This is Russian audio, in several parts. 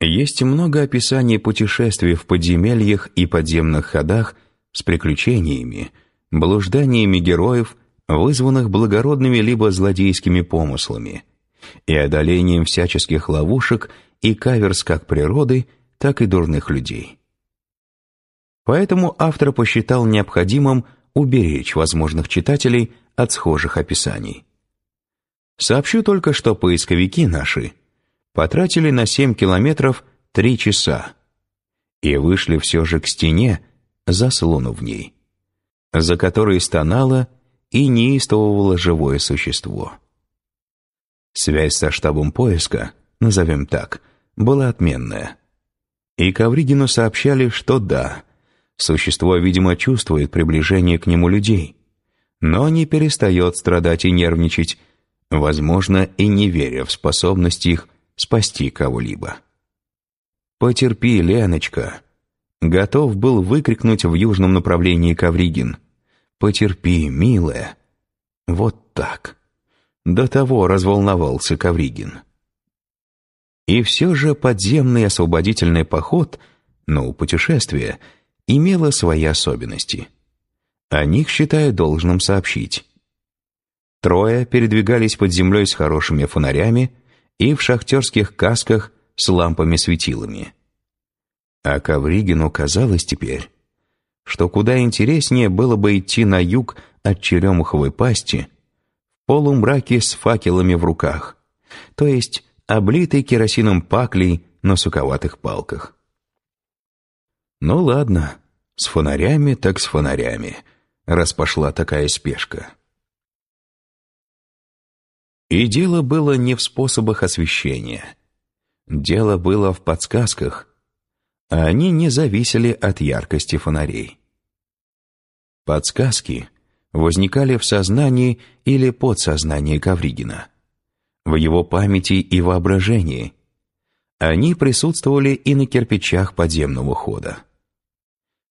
Есть много описаний путешествий в подземельях и подземных ходах с приключениями, блужданиями героев, вызванных благородными либо злодейскими помыслами, и одолением всяческих ловушек и каверс как природы, так и дурных людей. Поэтому автор посчитал необходимым уберечь возможных читателей от схожих описаний. Сообщу только, что поисковики наши потратили на 7 километров 3 часа и вышли все же к стене, заслону в ней, за которой стонало и неистовывало живое существо. Связь со штабом поиска, назовем так, была отменная. И Ковригину сообщали, что да, существо, видимо, чувствует приближение к нему людей, но не перестает страдать и нервничать, возможно, и не веря в способность их спасти кого-либо. «Потерпи, Леночка!» Готов был выкрикнуть в южном направлении Ковригин. «Потерпи, милая!» Вот так. До того разволновался Ковригин. И все же подземный освободительный поход, ну, путешествие, имело свои особенности. О них считаю должным сообщить. Трое передвигались под землей с хорошими фонарями и в шахтерских касках с лампами-светилами. А Ковригину казалось теперь, что куда интереснее было бы идти на юг от Черемуховой пасти в полумраке с факелами в руках, то есть облитый керосином паклей на суковатых палках. Ну ладно, с фонарями так с фонарями, раз пошла такая спешка. И дело было не в способах освещения. Дело было в подсказках, а они не зависели от яркости фонарей. Подсказки возникали в сознании или подсознании Ковригина, в его памяти и воображении. Они присутствовали и на кирпичах подземного хода.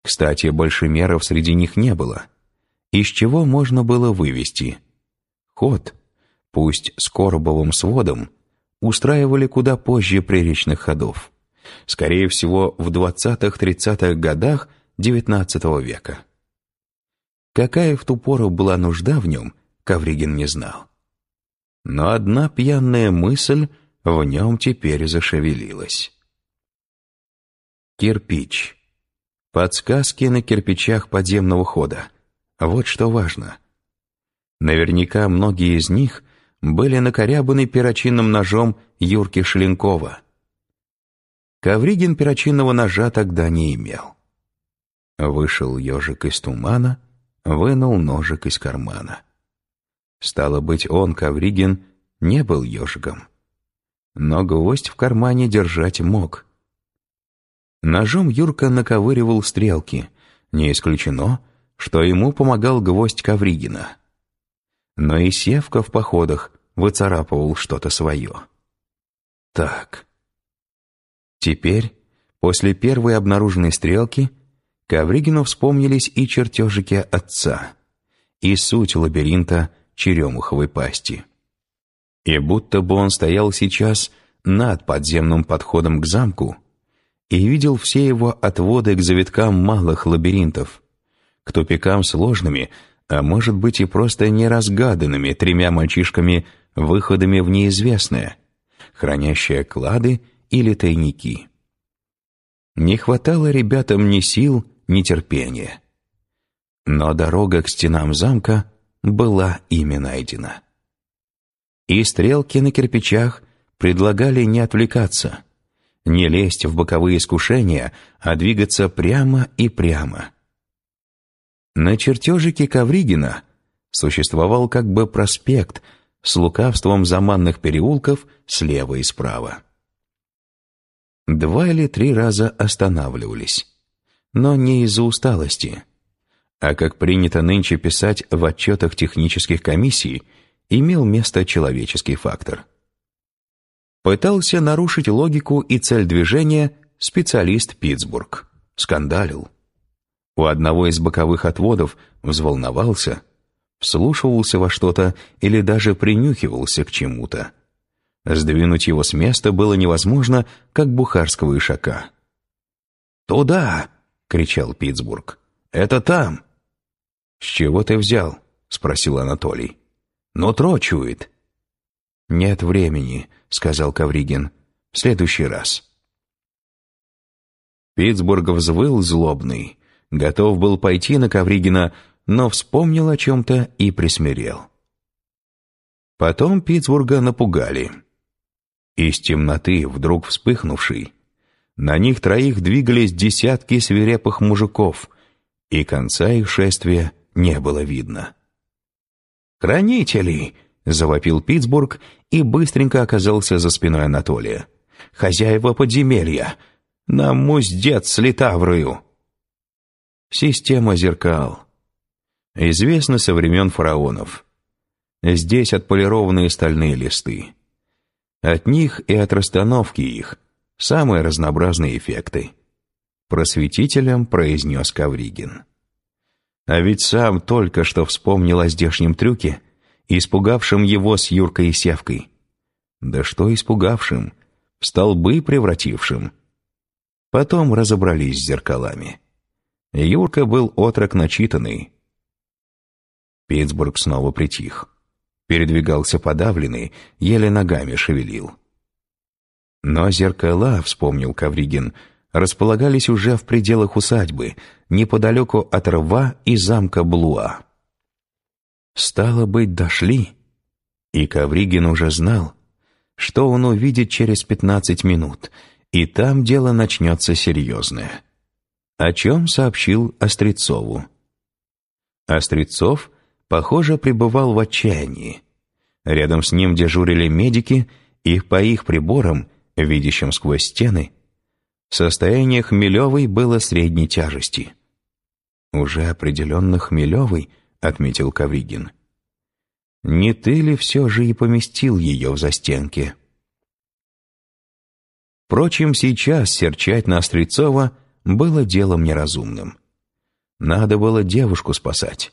Кстати, большемеров среди них не было. Из чего можно было вывести? Ход — пусть с коробовым сводом, устраивали куда позже приречных ходов. Скорее всего, в 20-30-х годах XIX века. Какая в ту пору была нужда в нем, Ковригин не знал. Но одна пьяная мысль в нем теперь зашевелилась. Кирпич. Подсказки на кирпичах подземного хода. Вот что важно. Наверняка многие из них были накорябаны перочинным ножом Юрки Шеленкова. Ковригин перочинного ножа тогда не имел. Вышел ежик из тумана, вынул ножик из кармана. Стало быть, он, Ковригин, не был ежиком. Но гвоздь в кармане держать мог. Ножом Юрка наковыривал стрелки. Не исключено, что ему помогал гвоздь Ковригина. Но и Севка в походах выцарапывал что-то свое. Так. Теперь, после первой обнаруженной стрелки, Ковригину вспомнились и чертежики отца, и суть лабиринта черемуховой пасти. И будто бы он стоял сейчас над подземным подходом к замку и видел все его отводы к завиткам малых лабиринтов, к тупикам сложными, а может быть и просто неразгаданными тремя мальчишками выходами в неизвестное, хранящее клады или тайники. Не хватало ребятам ни сил, ни терпения. Но дорога к стенам замка была ими найдена. И стрелки на кирпичах предлагали не отвлекаться, не лезть в боковые искушения, а двигаться прямо и прямо. На чертежике Ковригина существовал как бы проспект – с лукавством заманных переулков слева и справа. Два или три раза останавливались, но не из-за усталости, а как принято нынче писать в отчетах технических комиссий, имел место человеческий фактор. Пытался нарушить логику и цель движения специалист Питтсбург. Скандалил. У одного из боковых отводов взволновался – вслушивался во что-то или даже принюхивался к чему-то. Сдвинуть его с места было невозможно, как бухарского ишака. «Туда!» — кричал Питтсбург. «Это там!» «С чего ты взял?» — спросил Анатолий. «Нутро чует». «Нет времени», — сказал Кавригин. «В следующий раз». Питтсбург взвыл злобный, готов был пойти на Ковригина, но вспомнил о чем-то и присмирел. Потом Питтсбурга напугали. Из темноты, вдруг вспыхнувшей, на них троих двигались десятки свирепых мужиков, и конца их шествия не было видно. «Хранители!» — завопил Питтсбург и быстренько оказался за спиной Анатолия. «Хозяева подземелья! Нам муздец с литаврою!» Система зеркал. Известна со времен фараонов. Здесь отполированные стальные листы. От них и от расстановки их самые разнообразные эффекты. Просветителем произнес Кавригин. А ведь сам только что вспомнил о здешнем трюке, испугавшем его с Юркой и Севкой. Да что испугавшим, в столбы превратившим. Потом разобрались с зеркалами. Юрка был отрок начитанный. Питтсбург снова притих. Передвигался подавленный, еле ногами шевелил. Но зеркала, вспомнил Кавригин, располагались уже в пределах усадьбы, неподалеку от рва и замка Блуа. Стало быть, дошли, и Кавригин уже знал, что он увидит через пятнадцать минут, и там дело начнется серьезное. О чем сообщил Острецову. Острецов, похоже, пребывал в отчаянии. Рядом с ним дежурили медики, и по их приборам видящим сквозь стены, состояние Хмелевой было средней тяжести. «Уже определенно Хмелевой», — отметил Кавригин. «Не ты ли все же и поместил ее в застенке?» Впрочем, сейчас серчать на Острецова было делом неразумным. Надо было девушку спасать.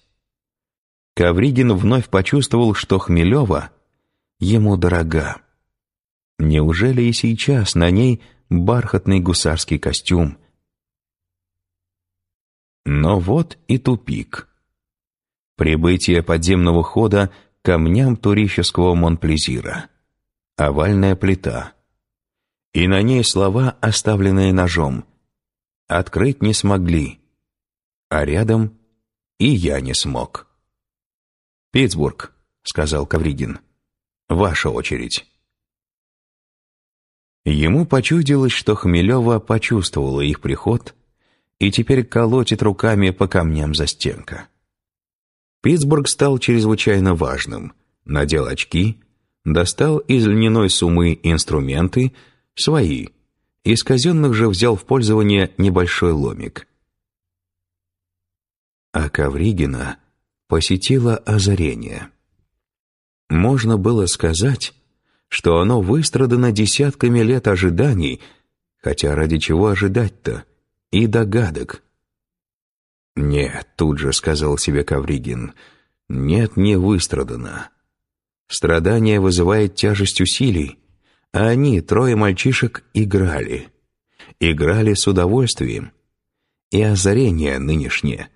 Кавригин вновь почувствовал, что Хмелева ему дорога. Неужели и сейчас на ней бархатный гусарский костюм? Но вот и тупик. Прибытие подземного хода к камням турического Монплезира. Овальная плита. И на ней слова, оставленные ножом. Открыть не смогли. А рядом и я не смог. «Питтсбург», — сказал Кавригин, — «ваша очередь». Ему почудилось, что Хмелева почувствовала их приход и теперь колотит руками по камням за стенка. Питтсбург стал чрезвычайно важным, надел очки, достал из льняной сумы инструменты, свои, из казенных же взял в пользование небольшой ломик. А Ковригина посетило озарение. Можно было сказать, что оно выстрадано десятками лет ожиданий, хотя ради чего ожидать-то, и догадок. «Нет», — тут же сказал себе Кавригин, — «нет, не выстрадано. Страдание вызывает тяжесть усилий, а они, трое мальчишек, играли. Играли с удовольствием. И озарение нынешнее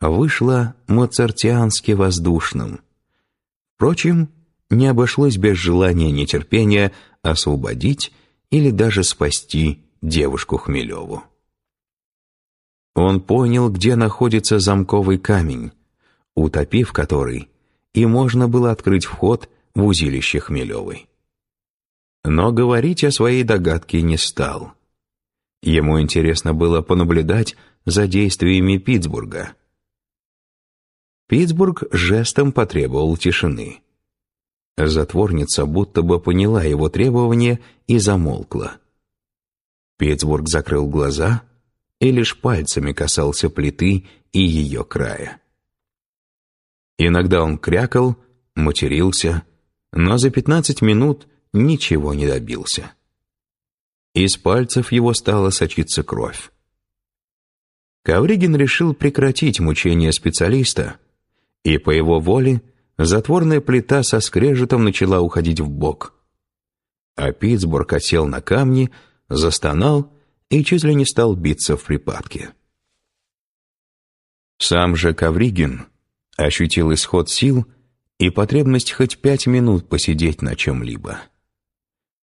вышло моцартиански воздушным. Впрочем, не обошлось без желания нетерпения освободить или даже спасти девушку Хмелеву. Он понял, где находится замковый камень, утопив который, и можно было открыть вход в узилище Хмелевой. Но говорить о своей догадке не стал. Ему интересно было понаблюдать за действиями Питтсбурга. Питтсбург жестом потребовал тишины. Затворница будто бы поняла его требование и замолкла. Питтсбург закрыл глаза и лишь пальцами касался плиты и ее края. Иногда он крякал, матерился, но за пятнадцать минут ничего не добился. Из пальцев его стала сочиться кровь. Ковригин решил прекратить мучения специалиста, и по его воле затворная плита со скрежетом начала уходить в бок. а Питтсбург осел на камни, застонал и чуть ли не стал биться в припадке. Сам же Ковригин ощутил исход сил и потребность хоть пять минут посидеть на чем-либо.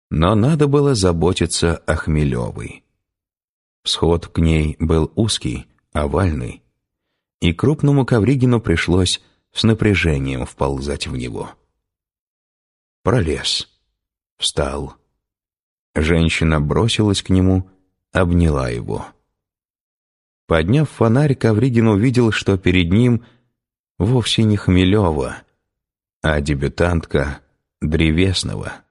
Но надо было заботиться о Хмелевой. Всход к ней был узкий, овальный, и крупному Ковригину пришлось с напряжением вползать в него. Пролез. Встал. Женщина бросилась к нему, обняла его. Подняв фонарь, Ковригин увидел, что перед ним вовсе не Хмелева, а дебютантка Древесного.